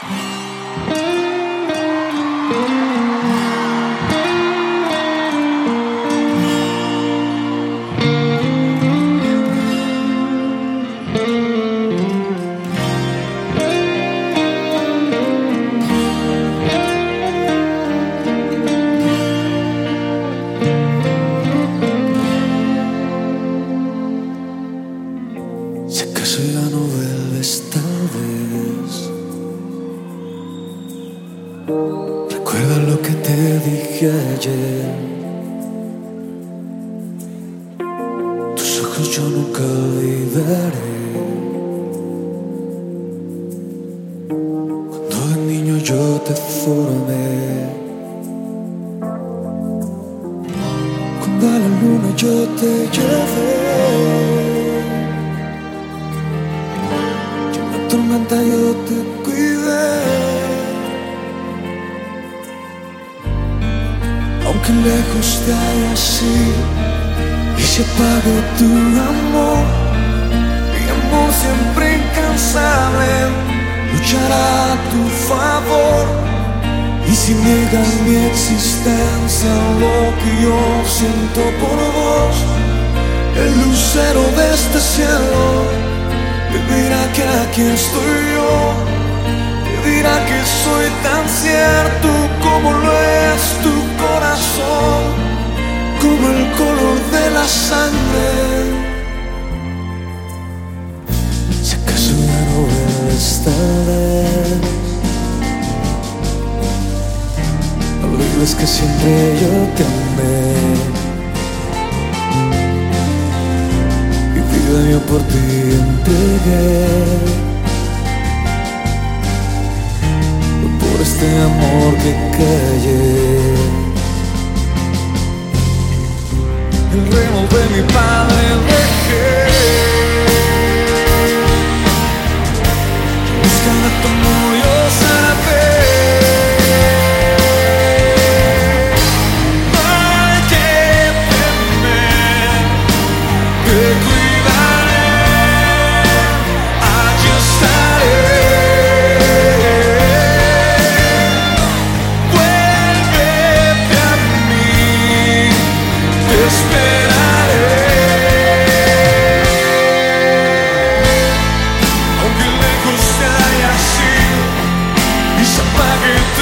Si Recuerda lo que te dije ayer. Tus ojos yo nunca olvidaré. Cuando de niño yo te formé. Cuando a la luna yo te llevé. Tormenta yo te cuidé. Aunque lejos te haya así y se apague tu amor, mi amor siempre incansable luchará a tu favor. Y si niegas mi existencia, lo que yo siento por vos, el lucero de este cielo te dirá que aquí estoy yo, te dirá que soy tan cierto como lo es olvides que siempre yo te amé. Y vida yo por ti entregué Por este amor que swagger